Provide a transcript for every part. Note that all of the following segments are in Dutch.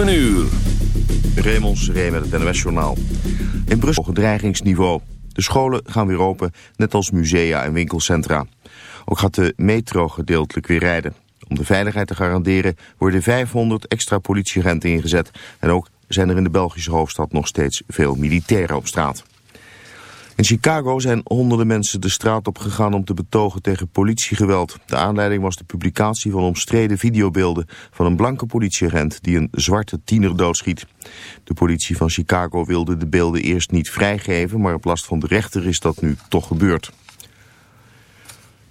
Een uur. Raymond Seré met het NOS-journaal. In Brussel gedreigingsniveau. De scholen gaan weer open, net als musea en winkelcentra. Ook gaat de metro gedeeltelijk weer rijden. Om de veiligheid te garanderen worden 500 extra politieagenten ingezet. En ook zijn er in de Belgische hoofdstad nog steeds veel militairen op straat. In Chicago zijn honderden mensen de straat op gegaan om te betogen tegen politiegeweld. De aanleiding was de publicatie van omstreden videobeelden van een blanke politieagent die een zwarte tiener doodschiet. De politie van Chicago wilde de beelden eerst niet vrijgeven, maar op last van de rechter is dat nu toch gebeurd.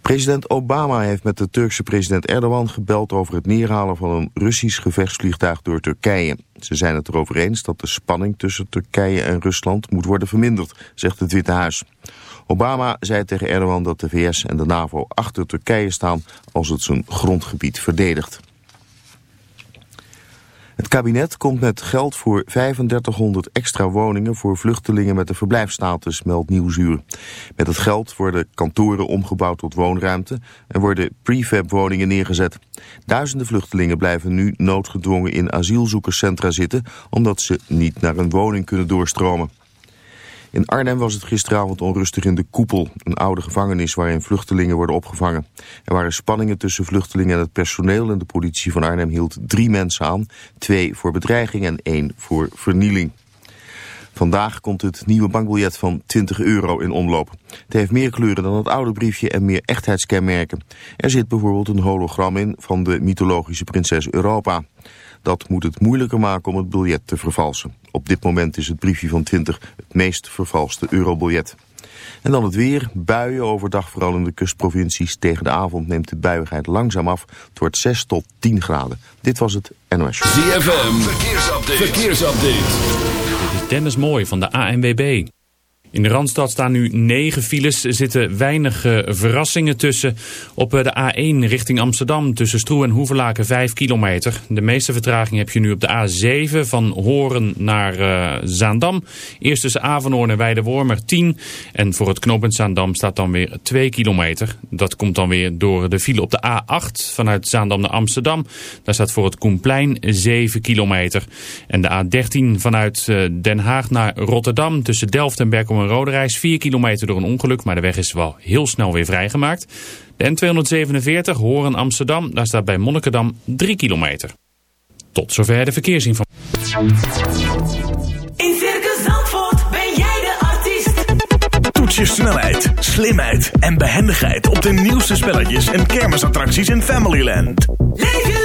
President Obama heeft met de Turkse president Erdogan gebeld over het neerhalen van een Russisch gevechtsvliegtuig door Turkije. Ze zijn het erover eens dat de spanning tussen Turkije en Rusland moet worden verminderd, zegt het Witte Huis. Obama zei tegen Erdogan dat de VS en de NAVO achter Turkije staan als het zijn grondgebied verdedigt. Het kabinet komt met geld voor 3500 extra woningen voor vluchtelingen met een verblijfsstatus, meldt Nieuwsuur. Met het geld worden kantoren omgebouwd tot woonruimte en worden prefab woningen neergezet. Duizenden vluchtelingen blijven nu noodgedwongen in asielzoekerscentra zitten omdat ze niet naar een woning kunnen doorstromen. In Arnhem was het gisteravond onrustig in de Koepel, een oude gevangenis waarin vluchtelingen worden opgevangen. Er waren spanningen tussen vluchtelingen en het personeel en de politie van Arnhem hield drie mensen aan, twee voor bedreiging en één voor vernieling. Vandaag komt het nieuwe bankbiljet van 20 euro in omloop. Het heeft meer kleuren dan het oude briefje en meer echtheidskenmerken. Er zit bijvoorbeeld een hologram in van de mythologische prinses Europa. Dat moet het moeilijker maken om het biljet te vervalsen. Op dit moment is het briefje van 20 het meest vervalste eurobiljet. En dan het weer. Buien overdag vooral in de kustprovincies. Tegen de avond neemt de buiigheid langzaam af. Het wordt 6 tot 10 graden. Dit was het NOS. ZFM. Verkeersupdate. Verkeersupdate. Dit is Dennis Mooi van de ANWB. In de Randstad staan nu negen files. Zitten weinig uh, verrassingen tussen. Op uh, de A1 richting Amsterdam tussen Stroe en Hoevelaken 5 kilometer. De meeste vertraging heb je nu op de A7 van Horen naar uh, Zaandam. Eerst tussen Avanhoorn en Weidewormer 10. En voor het knooppunt Zaandam staat dan weer 2 kilometer. Dat komt dan weer door de file op de A8 vanuit Zaandam naar Amsterdam. Daar staat voor het Koenplein 7 kilometer. En de A13 vanuit Den Haag naar Rotterdam tussen Delft en Berkel een rode reis 4 kilometer door een ongeluk, maar de weg is wel heel snel weer vrijgemaakt. De N247 Horen Amsterdam, daar staat bij Monnikendam 3 kilometer. Tot zover de verkeersinformatie. In Circus Zandvoort ben jij de artiest. Toets je snelheid, slimheid en behendigheid op de nieuwste spelletjes en kermisattracties in Familyland. Leef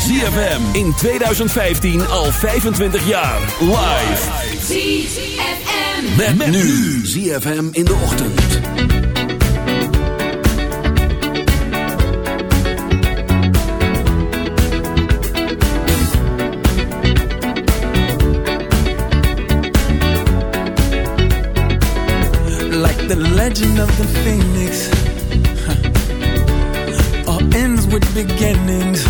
ZFM in 2015 al 25 jaar. Live. ZFM. Met, met nu ZFM in de ochtend. like the legend of the phoenix huh. all ends with beginnings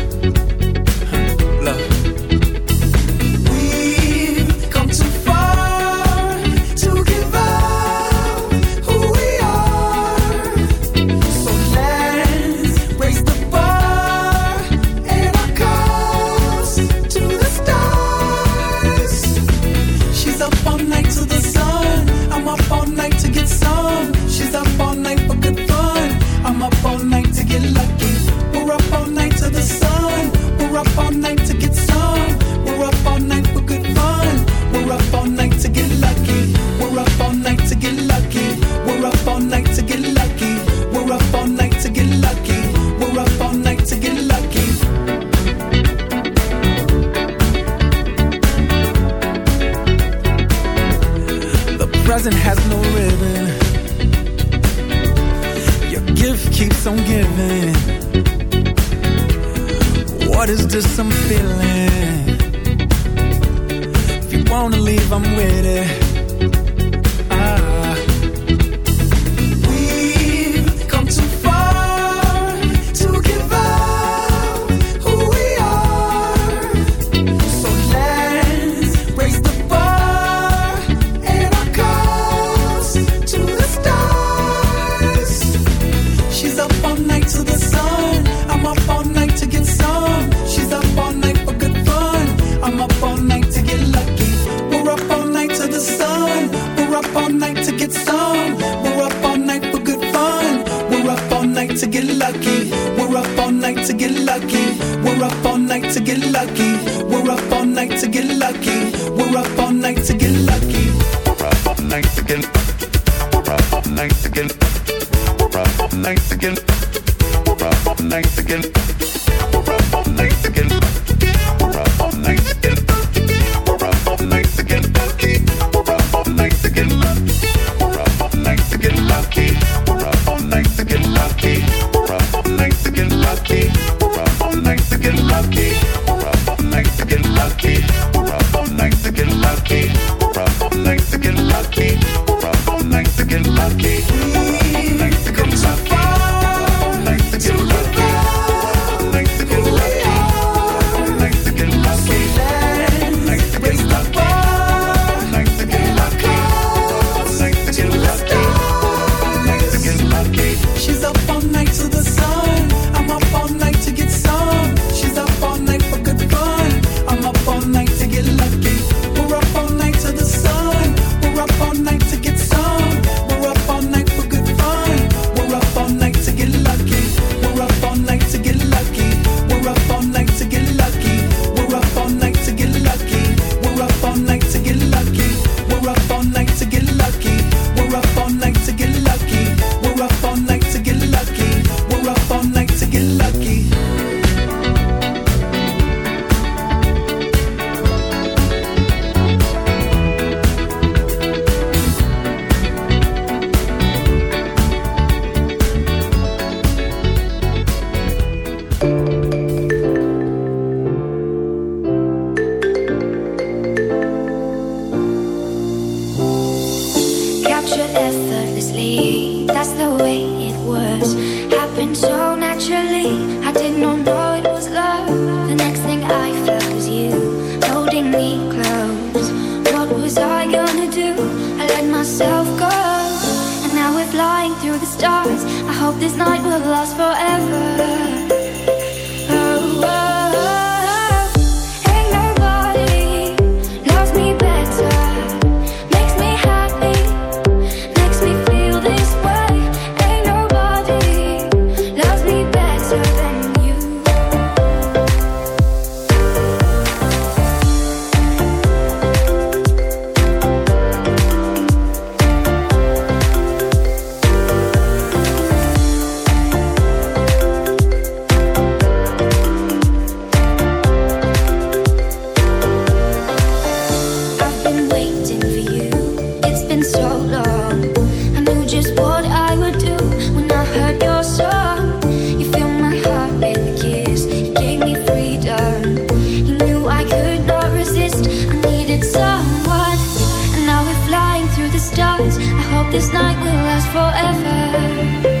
I hope this night will last forever.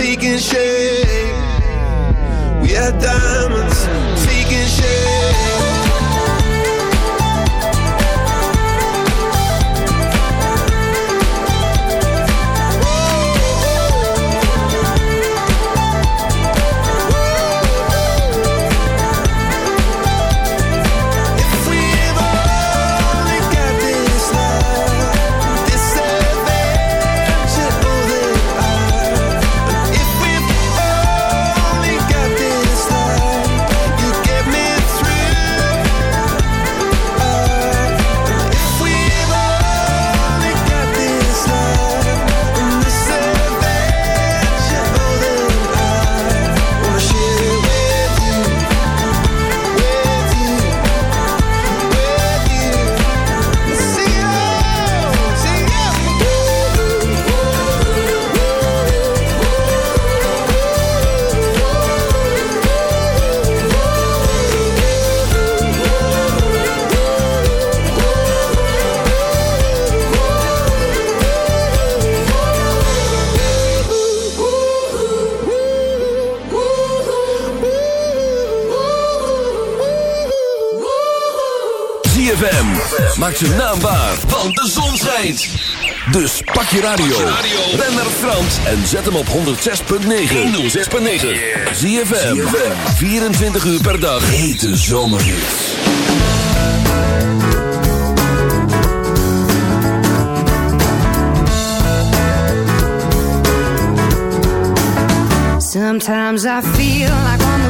taking shape. We had diamonds. zijn naam waar, want de zon schijnt. Dus pak je radio, ben naar Frans en zet hem op 106.9. 106.9. Zie je 24 uur per dag. Hete zomerhits. Sometimes I feel like I'm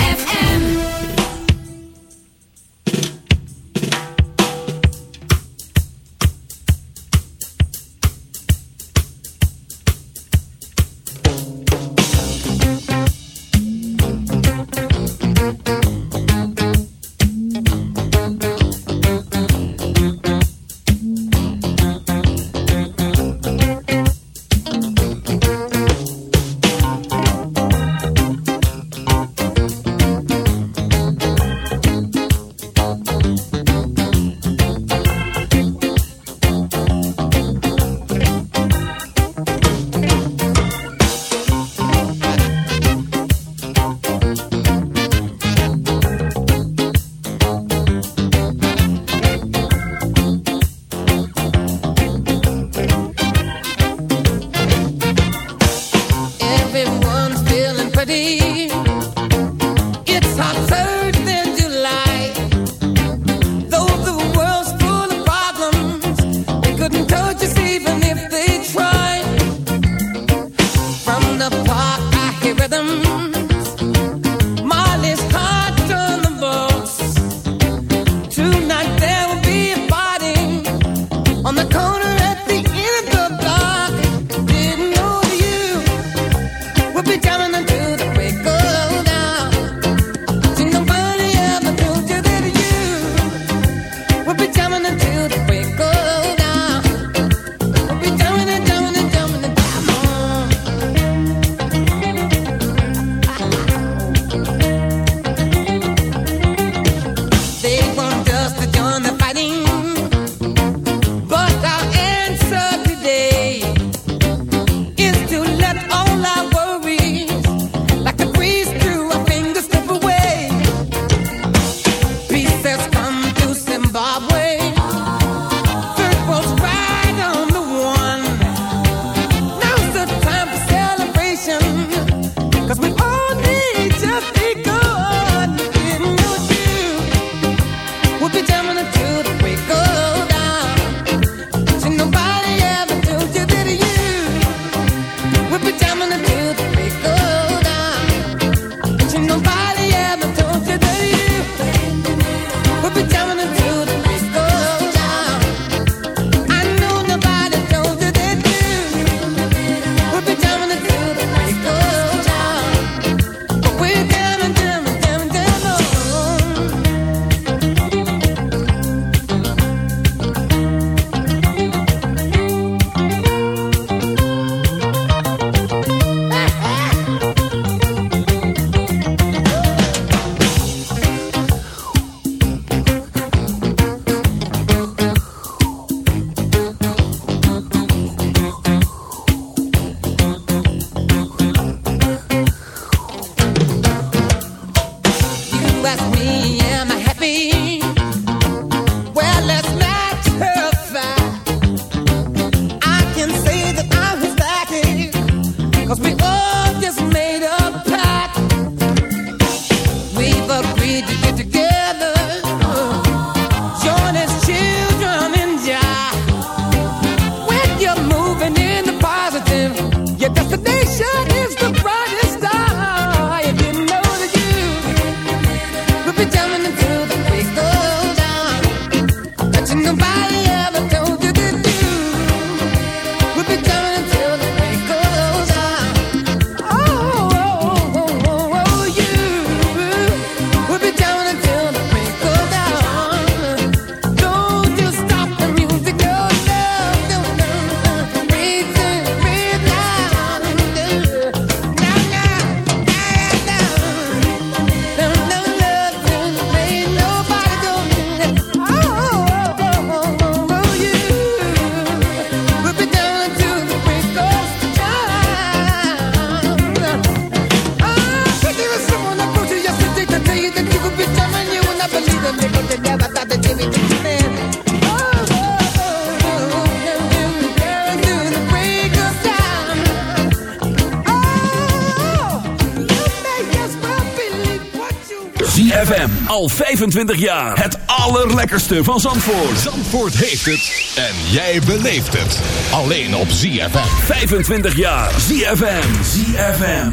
25 jaar. Het allerlekkerste van Zandvoort. Zandvoort heeft het. En jij beleeft het. Alleen op ZFM. 25 jaar. ZFM. ZFM.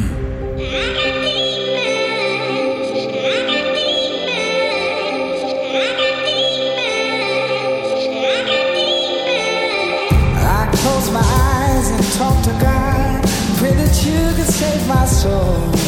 I close my eyes and talk to God. Pray that you could save my soul.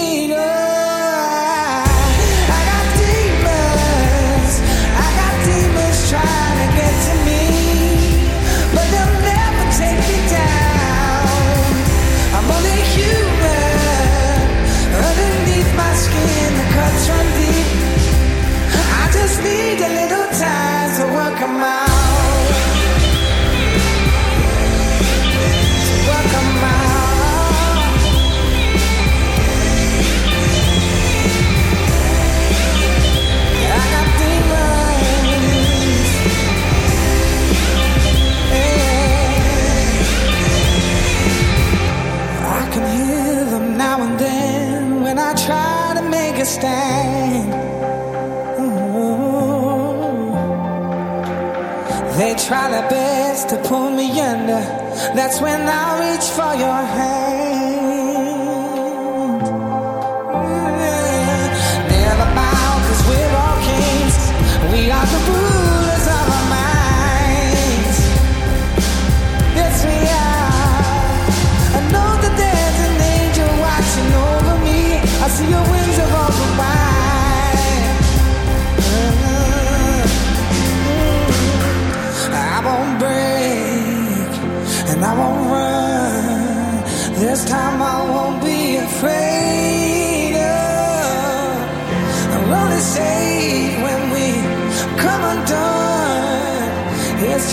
need a little time to work them out. best to pull me under. That's when I reach for your hand.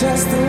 just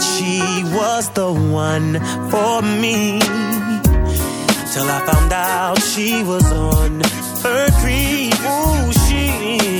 that she was the one for me. Till I found out she was on her creep. Ooh, she